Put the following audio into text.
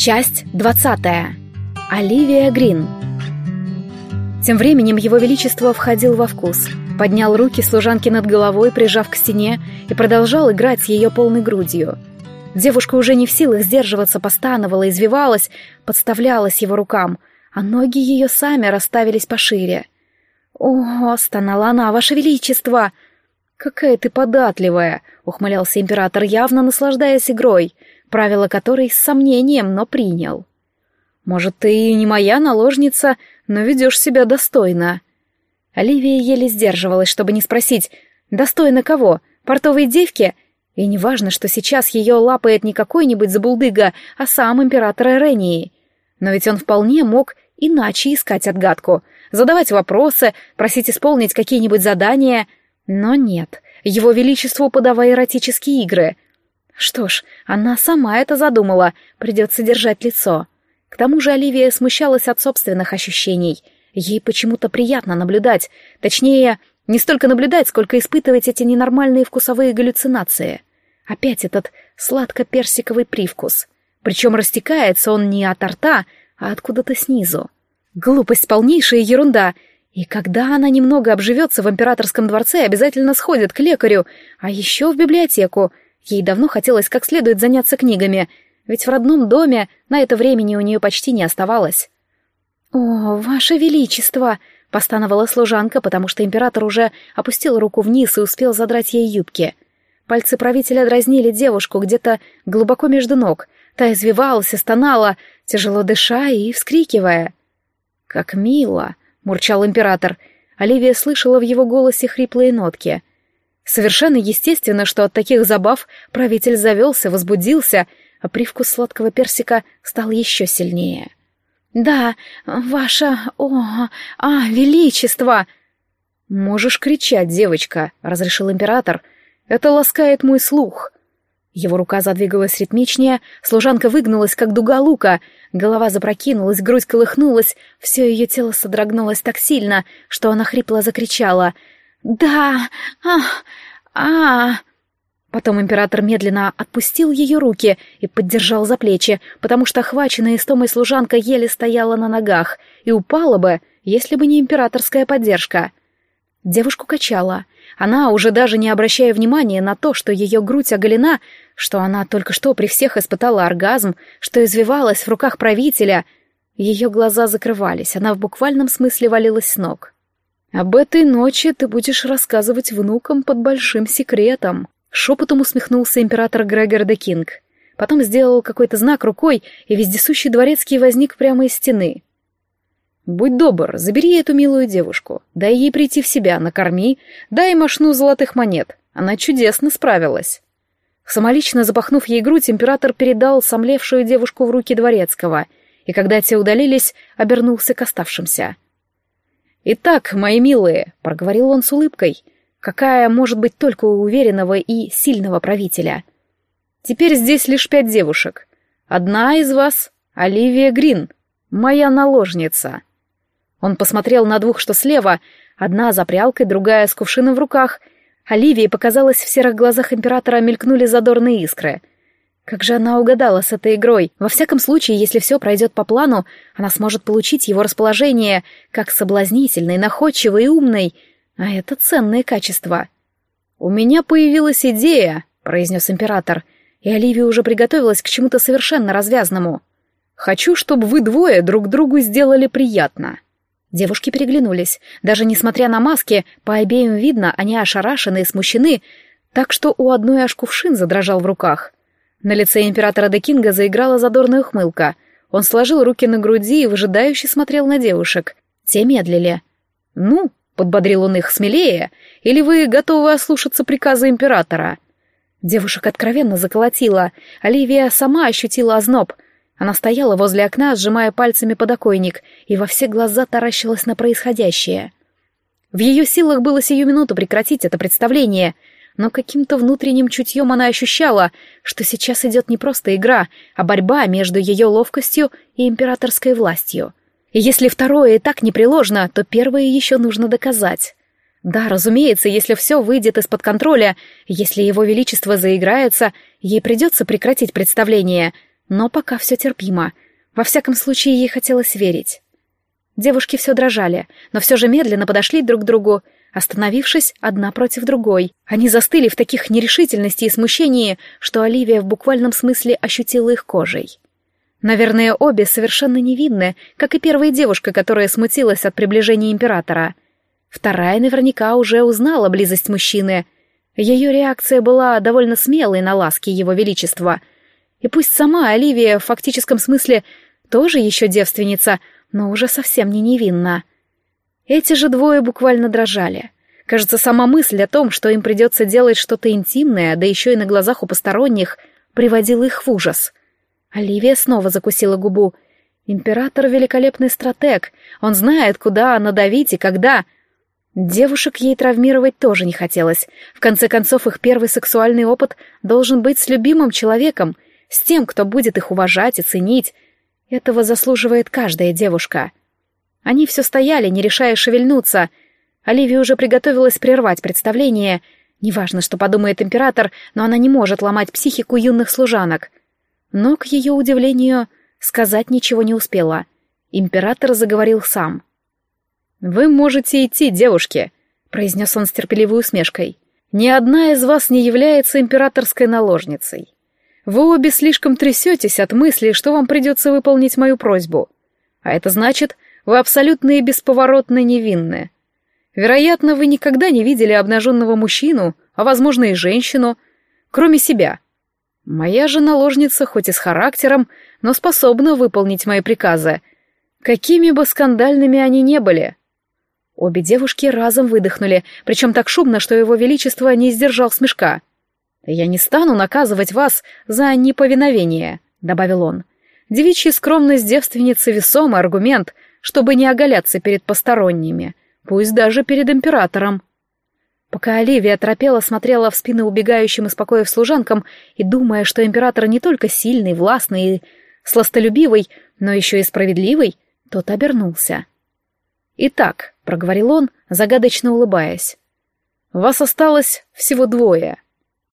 Часть двадцатая. Оливия Грин. Тем временем его величество входил во вкус, поднял руки служанки над головой, прижав к стене, и продолжал играть с ее полной грудью. Девушка уже не в силах сдерживаться, постановала, извивалась, подставлялась его рукам, а ноги ее сами расставились пошире. «О!» — стонала она, «Ваше Величество!» «Какая ты податливая!» — ухмылялся император, явно наслаждаясь игрой — правила которой с сомнением, но принял. «Может, ты и не моя наложница, но ведешь себя достойно». Оливия еле сдерживалась, чтобы не спросить, достойно кого, портовой девки? И неважно, что сейчас ее лапает не какой-нибудь забулдыга, а сам император Эрении. Но ведь он вполне мог иначе искать отгадку, задавать вопросы, просить исполнить какие-нибудь задания. Но нет, его величеству подавай эротические игры — что ж, она сама это задумала, придется держать лицо. К тому же Оливия смущалась от собственных ощущений. Ей почему-то приятно наблюдать, точнее, не столько наблюдать, сколько испытывать эти ненормальные вкусовые галлюцинации. Опять этот сладко-персиковый привкус. Причем растекается он не от рта, а откуда-то снизу. Глупость полнейшая ерунда. И когда она немного обживется в императорском дворце, обязательно сходит к лекарю, а еще в библиотеку — Ей давно хотелось как следует заняться книгами, ведь в родном доме на это времени у нее почти не оставалось. «О, ваше величество!» — постановала служанка, потому что император уже опустил руку вниз и успел задрать ей юбки. Пальцы правителя дразнили девушку где-то глубоко между ног. Та извивалась и стонала, тяжело дыша и вскрикивая. «Как мило!» — мурчал император. Оливия слышала в его голосе хриплые нотки — Совершенно естественно, что от таких забав правитель завелся, возбудился, а привкус сладкого персика стал еще сильнее. «Да, ваше... О, а, величество!» «Можешь кричать, девочка», — разрешил император. «Это ласкает мой слух». Его рука задвигалась ритмичнее, служанка выгнулась, как дуга лука, голова запрокинулась, грудь колыхнулась, все ее тело содрогнулось так сильно, что она хрипло закричала — «Да! Ах! а, Потом император медленно отпустил ее руки и поддержал за плечи, потому что охваченная истомой служанка еле стояла на ногах и упала бы, если бы не императорская поддержка. Девушку качала. Она, уже даже не обращая внимания на то, что ее грудь оголена, что она только что при всех испытала оргазм, что извивалась в руках правителя, ее глаза закрывались, она в буквальном смысле валилась с ног. «Об этой ночи ты будешь рассказывать внукам под большим секретом», — шепотом усмехнулся император Грегор де Кинг. Потом сделал какой-то знак рукой, и вездесущий дворецкий возник прямо из стены. «Будь добр, забери эту милую девушку, дай ей прийти в себя, накорми, дай мошну золотых монет. Она чудесно справилась». Самолично запахнув ей грудь, император передал сомлевшую девушку в руки дворецкого, и когда те удалились, обернулся к оставшимся — «Итак, мои милые», — проговорил он с улыбкой, какая может быть только у уверенного и сильного правителя. «Теперь здесь лишь пять девушек. Одна из вас — Оливия Грин, моя наложница». Он посмотрел на двух, что слева, одна за прялкой, другая с кувшином в руках. Оливии показалось, в серых глазах императора мелькнули задорные искры — как же она угадала с этой игрой? Во всяком случае, если все пройдет по плану, она сможет получить его расположение как соблазнительной, находчивой и умной. А это ценные качества. «У меня появилась идея», — произнес император, и Оливия уже приготовилась к чему-то совершенно развязному. «Хочу, чтобы вы двое друг другу сделали приятно». Девушки переглянулись. Даже несмотря на маски, по обеим видно, они ошарашены и смущены, так что у одной аж кувшин задрожал в руках — на лице императора Декинга заиграла задорная ухмылка. Он сложил руки на груди и выжидающе смотрел на девушек. Те медлили. «Ну», — подбодрил он их, — «смелее, или вы готовы ослушаться приказа императора?» Девушек откровенно заколотила. Оливия сама ощутила озноб. Она стояла возле окна, сжимая пальцами подоконник, и во все глаза таращилась на происходящее. В ее силах было сию минуту прекратить это представление — но каким-то внутренним чутьем она ощущала, что сейчас идет не просто игра, а борьба между ее ловкостью и императорской властью. И если второе и так непреложно, то первое еще нужно доказать. Да, разумеется, если все выйдет из-под контроля, если его величество заиграется, ей придется прекратить представление, Но пока все терпимо. Во всяком случае, ей хотелось верить. Девушки все дрожали, но все же медленно подошли друг к другу, остановившись одна против другой. Они застыли в таких нерешительности и смущении, что Оливия в буквальном смысле ощутила их кожей. Наверное, обе совершенно невинны, как и первая девушка, которая смутилась от приближения императора. Вторая наверняка уже узнала близость мужчины. Ее реакция была довольно смелой на ласки его величества. И пусть сама Оливия в фактическом смысле тоже еще девственница, но уже совсем не невинна. Эти же двое буквально дрожали. Кажется, сама мысль о том, что им придется делать что-то интимное, да еще и на глазах у посторонних, приводила их в ужас. Оливия снова закусила губу. Император — великолепный стратег. Он знает, куда надавить и когда. Девушек ей травмировать тоже не хотелось. В конце концов, их первый сексуальный опыт должен быть с любимым человеком, с тем, кто будет их уважать и ценить. Этого заслуживает каждая девушка. Они все стояли, не решая шевельнуться. Оливия уже приготовилась прервать представление. Неважно, что подумает император, но она не может ломать психику юных служанок. Но, к ее удивлению, сказать ничего не успела. Император заговорил сам. «Вы можете идти, девушки», — произнес он с терпеливой усмешкой. «Ни одна из вас не является императорской наложницей. Вы обе слишком трясетесь от мысли, что вам придется выполнить мою просьбу. А это значит, вы абсолютно и бесповоротно невинны. Вероятно, вы никогда не видели обнаженного мужчину, а, возможно, и женщину, кроме себя. Моя же наложница, хоть и с характером, но способна выполнить мои приказы, какими бы скандальными они не были. Обе девушки разом выдохнули, причем так шумно, что его величество не сдержал смешка. «Я не стану наказывать вас за неповиновение», — добавил он. «Девичья скромность девственницы — весомый аргумент, чтобы не оголяться перед посторонними, пусть даже перед императором. Пока Оливия торопела смотрела в спины убегающим из покоев служанкам и думая, что император не только сильный, властный и сластолюбивый, но еще и справедливый, тот обернулся. «Итак», — проговорил он, загадочно улыбаясь, — «вас осталось всего двое —